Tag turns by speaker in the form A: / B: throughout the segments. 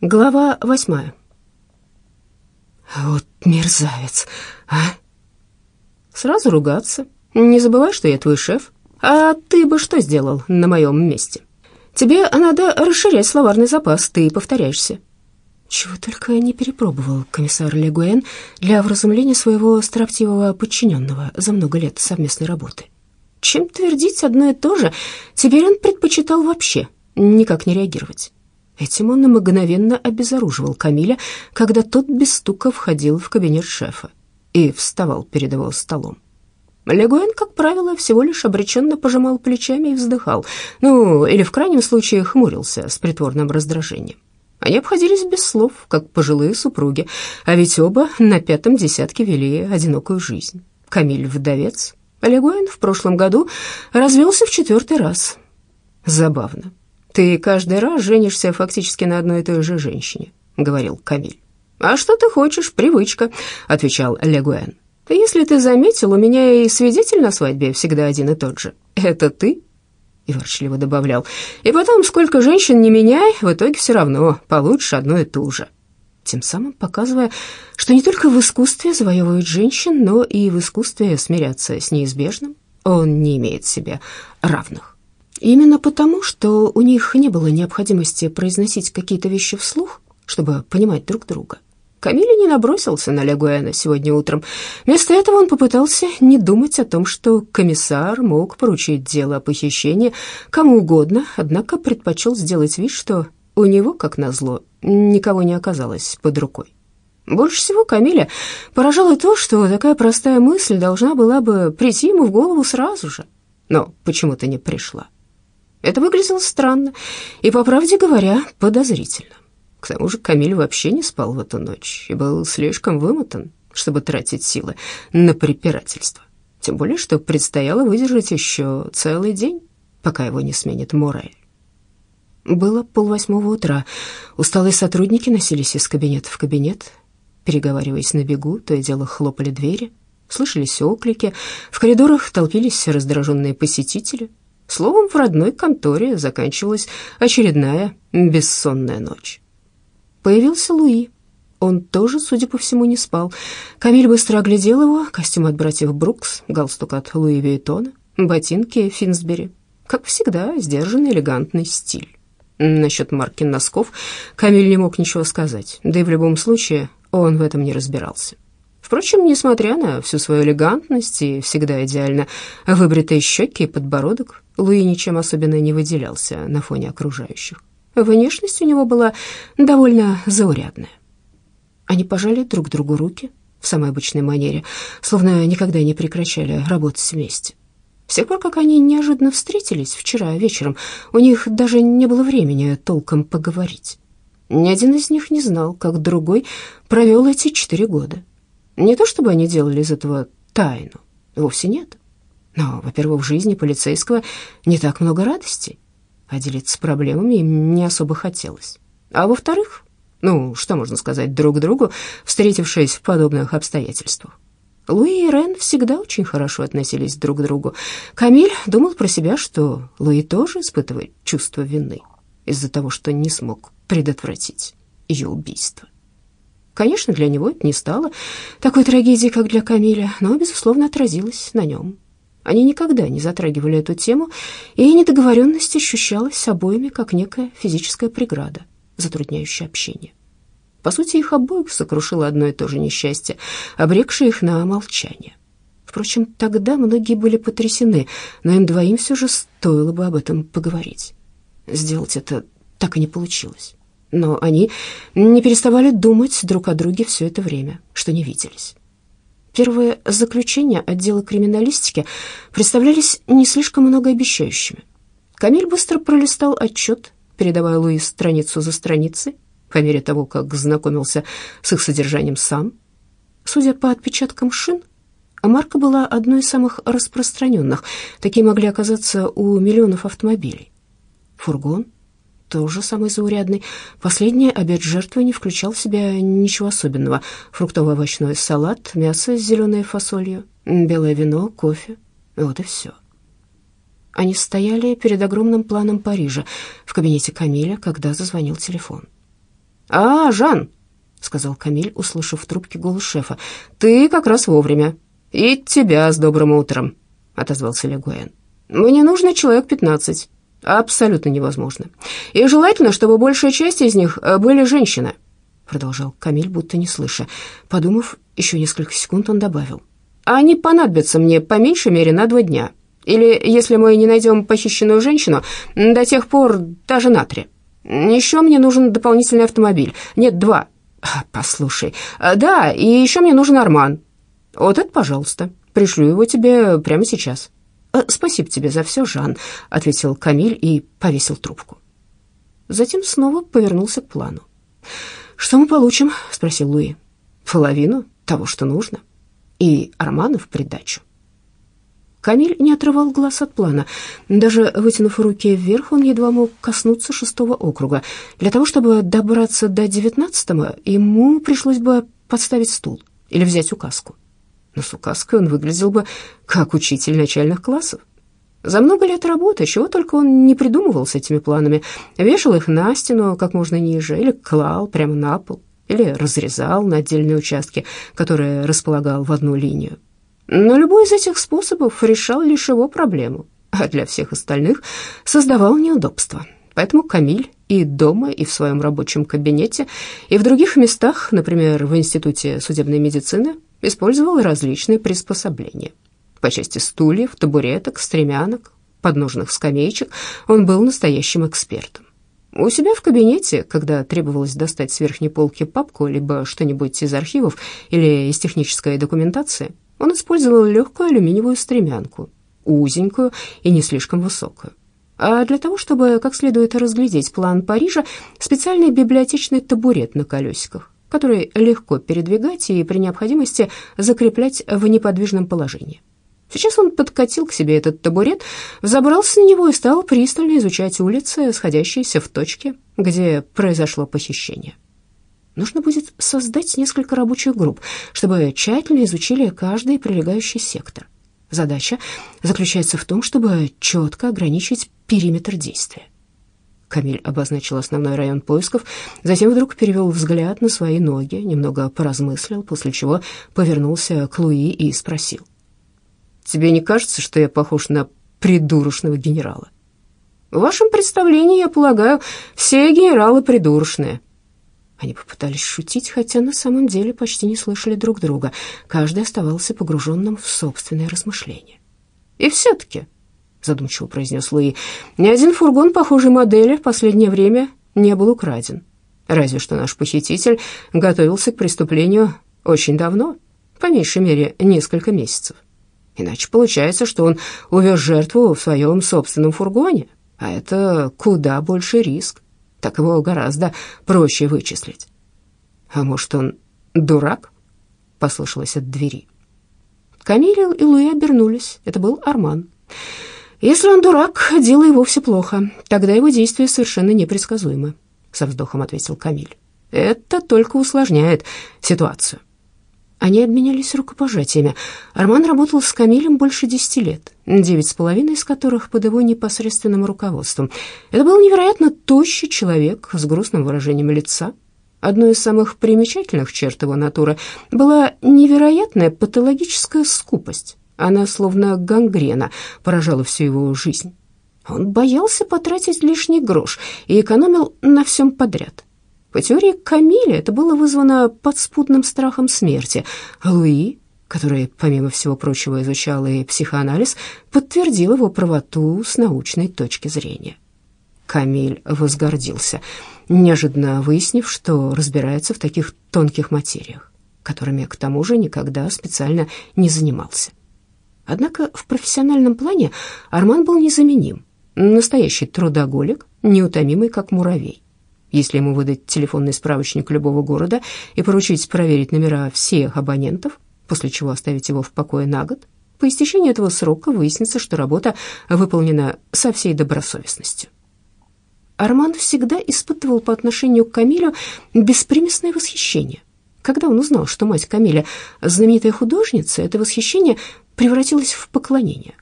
A: Глава восьмая. Вот мерзавец, а? Сразу ругаться. Не забывай, что я твой шеф. А ты бы что сделал на моем месте? Тебе надо расширять словарный запас, ты повторяешься. Чего только не перепробовал комиссар Легуэн для вразумления своего строптивого подчиненного за много лет совместной работы. Чем твердить одно и то же, теперь он предпочитал вообще никак не реагировать. Этим он мгновенно обезоруживал Камиля, когда тот без стука входил в кабинет шефа и вставал перед его столом. Легуэн, как правило, всего лишь обреченно пожимал плечами и вздыхал, ну, или в крайнем случае хмурился с притворным раздражением. Они обходились без слов, как пожилые супруги, а ведь оба на пятом десятке вели одинокую жизнь. Камиль — вдовец, Легуэн в прошлом году развелся в четвертый раз. Забавно. «Ты каждый раз женишься фактически на одной и той же женщине», — говорил Камиль. «А что ты хочешь? Привычка», — отвечал Легуэн. «Если ты заметил, у меня и свидетель на свадьбе всегда один и тот же. Это ты?» И ворчливо добавлял. «И потом, сколько женщин не меняй, в итоге все равно получишь одно и то же». Тем самым показывая, что не только в искусстве завоевывать женщин, но и в искусстве смиряться с неизбежным он не имеет себе равных. Именно потому, что у них не было необходимости произносить какие-то вещи вслух, чтобы понимать друг друга. Камиль не набросился на Легуэна сегодня утром. Вместо этого он попытался не думать о том, что комиссар мог поручить дело о похищении кому угодно, однако предпочел сделать вид, что у него, как назло, никого не оказалось под рукой. Больше всего Камиля поражало то, что такая простая мысль должна была бы прийти ему в голову сразу же, но почему-то не пришла. Это выглядело странно и, по правде говоря, подозрительно. К тому же Камиль вообще не спал в эту ночь и был слишком вымотан, чтобы тратить силы на препирательство. Тем более, что предстояло выдержать еще целый день, пока его не сменит Морель. Было полвосьмого утра. Усталые сотрудники носились из кабинета в кабинет, переговариваясь на бегу, то и дело хлопали двери, слышались оклики, в коридорах толпились раздраженные посетители — Словом, в родной конторе заканчивалась очередная бессонная ночь. Появился Луи. Он тоже, судя по всему, не спал. Камиль быстро оглядел его, костюм от братьев Брукс, галстук от Луи Вейтона, ботинки Финсбери. Как всегда, сдержанный, элегантный стиль. Насчет марки носков Камиль не мог ничего сказать, да и в любом случае он в этом не разбирался. Впрочем, несмотря на всю свою элегантность и всегда идеально выбритые щеки и подбородок, Луи ничем особенно не выделялся на фоне окружающих. Внешность у него была довольно заурядная. Они пожали друг другу руки в самой обычной манере, словно никогда не прекращали работать вместе. С тех пор, как они неожиданно встретились вчера вечером, у них даже не было времени толком поговорить. Ни один из них не знал, как другой провел эти четыре года. Не то чтобы они делали из этого тайну, вовсе нет. Но, во-первых, в жизни полицейского не так много радости, а делиться проблемами им не особо хотелось. А во-вторых, ну, что можно сказать друг другу, встретившись в подобных обстоятельствах? Луи и Рен всегда очень хорошо относились друг к другу. Камиль думал про себя, что Луи тоже испытывает чувство вины из-за того, что не смог предотвратить ее убийство. Конечно, для него это не стало такой трагедией, как для Камиля, но, безусловно, отразилось на нем. Они никогда не затрагивали эту тему, и недоговоренность ощущалась обоими как некая физическая преграда, затрудняющая общение. По сути, их обоих сокрушило одно и то же несчастье, обрекшее их на молчание. Впрочем, тогда многие были потрясены, но им двоим все же стоило бы об этом поговорить. Сделать это так и не получилось но они не переставали думать друг о друге все это время, что не виделись. Первые заключения отдела криминалистики представлялись не слишком многообещающими. Камиль быстро пролистал отчет, передавая Луи страницу за страницей, по мере того, как знакомился с их содержанием сам. Судя по отпечаткам шин, марка была одной из самых распространенных. Такие могли оказаться у миллионов автомобилей. Фургон — тоже самый заурядный. Последний обед жертвы не включал в себя ничего особенного. Фруктово-овощной салат, мясо с зеленой фасолью, белое вино, кофе. Вот и все. Они стояли перед огромным планом Парижа в кабинете Камиля, когда зазвонил телефон. «А, Жан», — сказал Камиль, услышав в трубке голос шефа, — «ты как раз вовремя. И тебя с добрым утром», — отозвался Легуэн. «Мне нужно человек пятнадцать. Абсолютно невозможно. И желательно, чтобы большая часть из них э, были женщины», — продолжал Камиль, будто не слыша. Подумав, еще несколько секунд он добавил. «Они понадобятся мне по меньшей мере на два дня. Или, если мы не найдем похищенную женщину, до тех пор даже на три». Еще мне нужен дополнительный автомобиль. Нет, два. А, послушай. А, да, и еще мне нужен Арман. Вот это, пожалуйста. Пришлю его тебе прямо сейчас. А, спасибо тебе за все, Жан, ответил Камиль и повесил трубку. Затем снова повернулся к плану. Что мы получим? спросил Луи. Половину того, что нужно. И Армана в придачу. Камиль не отрывал глаз от плана. Даже вытянув руки вверх, он едва мог коснуться шестого округа. Для того, чтобы добраться до девятнадцатого, ему пришлось бы подставить стул или взять указку. Но с указкой он выглядел бы как учитель начальных классов. За много лет работы, чего только он не придумывал с этими планами. Вешал их на стену как можно ниже, или клал прямо на пол, или разрезал на отдельные участки, которые располагал в одну линию. Но любой из этих способов решал лишь его проблему, а для всех остальных создавал неудобства. Поэтому Камиль и дома, и в своем рабочем кабинете, и в других местах, например, в Институте судебной медицины, использовал различные приспособления. По части стульев, табуреток, стремянок, подножных скамеечек он был настоящим экспертом. У себя в кабинете, когда требовалось достать с верхней полки папку, либо что-нибудь из архивов или из технической документации, он использовал легкую алюминиевую стремянку, узенькую и не слишком высокую. А для того, чтобы как следует разглядеть план Парижа, специальный библиотечный табурет на колесиках, который легко передвигать и при необходимости закреплять в неподвижном положении. Сейчас он подкатил к себе этот табурет, взобрался на него и стал пристально изучать улицы, сходящиеся в точке, где произошло похищение. Нужно будет создать несколько рабочих групп, чтобы тщательно изучили каждый прилегающий сектор. Задача заключается в том, чтобы четко ограничить периметр действия. Камиль обозначил основной район поисков, затем вдруг перевел взгляд на свои ноги, немного поразмыслил, после чего повернулся к Луи и спросил. «Тебе не кажется, что я похож на придурочного генерала?» «В вашем представлении, я полагаю, все генералы придурочные», они попытались шутить, хотя на самом деле почти не слышали друг друга. Каждый оставался погруженным в собственные размышления. «И все-таки», — задумчиво произнес Луи, — «ни один фургон похожей модели в последнее время не был украден. Разве что наш похититель готовился к преступлению очень давно, по меньшей мере несколько месяцев. Иначе получается, что он увез жертву в своем собственном фургоне, а это куда больше риск так его гораздо проще вычислить. А может, он дурак? Послышалось от двери. Камиль и Луи обернулись. Это был Арман. Если он дурак, дело и вовсе плохо. Тогда его действия совершенно непредсказуемы, со вздохом ответил Камиль. Это только усложняет ситуацию. Они обменялись рукопожатиями. Арман работал с Камилем больше десяти лет, девять с половиной из которых под его непосредственным руководством. Это был невероятно тощий человек с грустным выражением лица. Одной из самых примечательных черт его натуры была невероятная патологическая скупость. Она, словно гангрена, поражала всю его жизнь. Он боялся потратить лишний грош и экономил на всем подряд. По теории Камиля это было вызвано подспудным страхом смерти. Луи, который, помимо всего прочего, изучал и психоанализ, подтвердил его правоту с научной точки зрения. Камиль возгордился, неожиданно выяснив, что разбирается в таких тонких материях, которыми, к тому же, никогда специально не занимался. Однако в профессиональном плане Арман был незаменим. Настоящий трудоголик, неутомимый, как муравей. Если ему выдать телефонный справочник любого города и поручить проверить номера всех абонентов, после чего оставить его в покое на год, по истечении этого срока выяснится, что работа выполнена со всей добросовестностью. Арман всегда испытывал по отношению к Камилю беспримесное восхищение. Когда он узнал, что мать Камиля знаменитая художница, это восхищение превратилось в поклонение.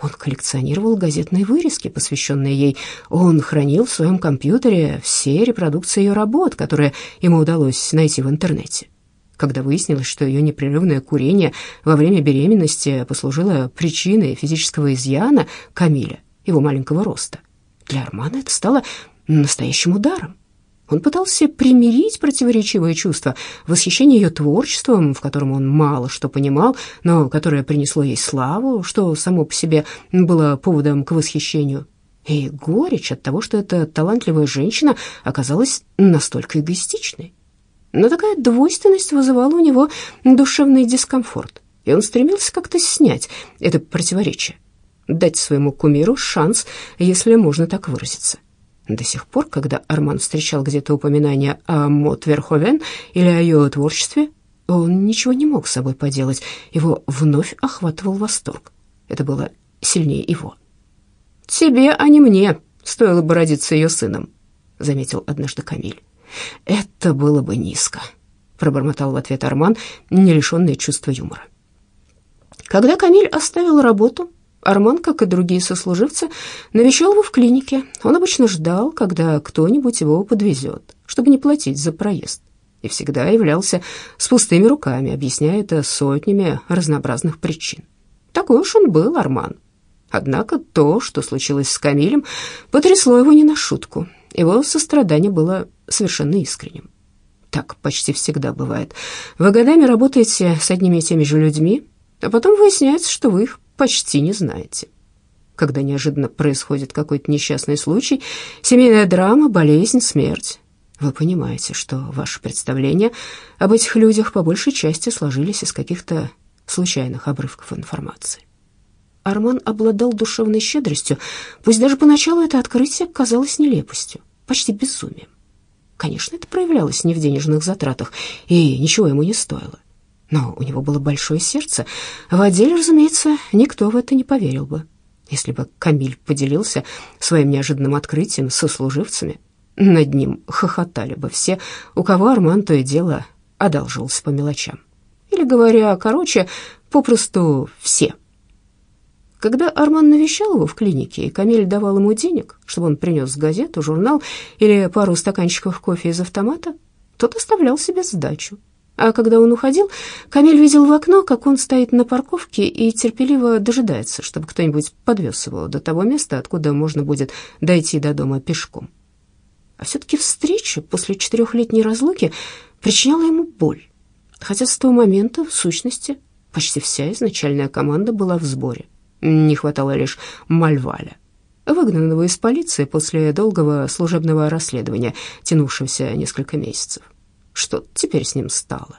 A: Он коллекционировал газетные вырезки, посвященные ей. Он хранил в своем компьютере все репродукции ее работ, которые ему удалось найти в интернете. Когда выяснилось, что ее непрерывное курение во время беременности послужило причиной физического изъяна Камиля, его маленького роста, для Армана это стало настоящим ударом. Он пытался примирить противоречивые чувства, восхищение ее творчеством, в котором он мало что понимал, но которое принесло ей славу, что само по себе было поводом к восхищению, и горечь от того, что эта талантливая женщина оказалась настолько эгоистичной. Но такая двойственность вызывала у него душевный дискомфорт, и он стремился как-то снять это противоречие, дать своему кумиру шанс, если можно так выразиться. До сих пор, когда Арман встречал где-то упоминание о Мот Верховен или о ее творчестве, он ничего не мог с собой поделать. Его вновь охватывал восторг. Это было сильнее его. «Тебе, а не мне, стоило бы родиться ее сыном», — заметил однажды Камиль. «Это было бы низко», — пробормотал в ответ Арман, не лишенный чувства юмора. Когда Камиль оставил работу, Арман, как и другие сослуживцы, навещал его в клинике. Он обычно ждал, когда кто-нибудь его подвезет, чтобы не платить за проезд. И всегда являлся с пустыми руками, объясняя это сотнями разнообразных причин. Такой уж он был, Арман. Однако то, что случилось с Камилем, потрясло его не на шутку. Его сострадание было совершенно искренним. Так почти всегда бывает. Вы годами работаете с одними и теми же людьми, а потом выясняется, что вы их почти не знаете. Когда неожиданно происходит какой-то несчастный случай, семейная драма, болезнь, смерть, вы понимаете, что ваши представления об этих людях по большей части сложились из каких-то случайных обрывков информации. Арман обладал душевной щедростью, пусть даже поначалу это открытие казалось нелепостью, почти безумием. Конечно, это проявлялось не в денежных затратах, и ничего ему не стоило. Но у него было большое сердце. В отделе, разумеется, никто в это не поверил бы. Если бы Камиль поделился своим неожиданным открытием со служивцами, над ним хохотали бы все, у кого Арман то и дело одолжился по мелочам. Или, говоря короче, попросту все. Когда Арман навещал его в клинике, и Камиль давал ему денег, чтобы он принес газету, журнал или пару стаканчиков кофе из автомата, тот оставлял себе сдачу. А когда он уходил, Камиль видел в окно, как он стоит на парковке и терпеливо дожидается, чтобы кто-нибудь подвез его до того места, откуда можно будет дойти до дома пешком. А все-таки встреча после четырехлетней разлуки причиняла ему боль, хотя с того момента, в сущности, почти вся изначальная команда была в сборе. Не хватало лишь Мальваля, выгнанного из полиции после долгого служебного расследования, тянувшегося несколько месяцев. Что теперь с ним стало?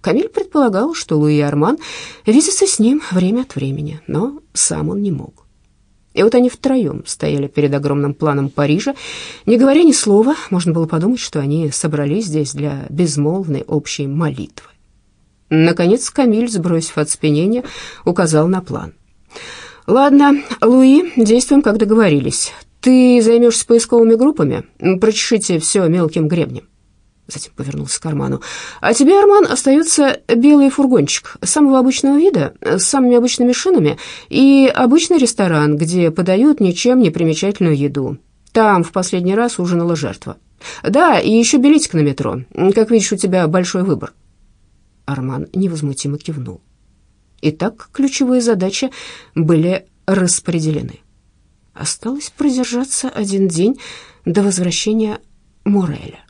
A: Камиль предполагал, что Луи Арман видится с ним время от времени, но сам он не мог. И вот они втроем стояли перед огромным планом Парижа. Не говоря ни слова, можно было подумать, что они собрались здесь для безмолвной общей молитвы. Наконец Камиль, сбросив оцепенение, указал на план. «Ладно, Луи, действуем, как договорились. Ты займешься поисковыми группами, прочешите все мелким гребнем. Затем повернулся к карману. «А тебе, Арман, остается белый фургончик самого обычного вида, с самыми обычными шинами, и обычный ресторан, где подают ничем не примечательную еду. Там в последний раз ужинала жертва. Да, и еще билетик на метро. Как видишь, у тебя большой выбор». Арман невозмутимо кивнул. Итак, ключевые задачи были распределены. Осталось продержаться один день до возвращения Мореля.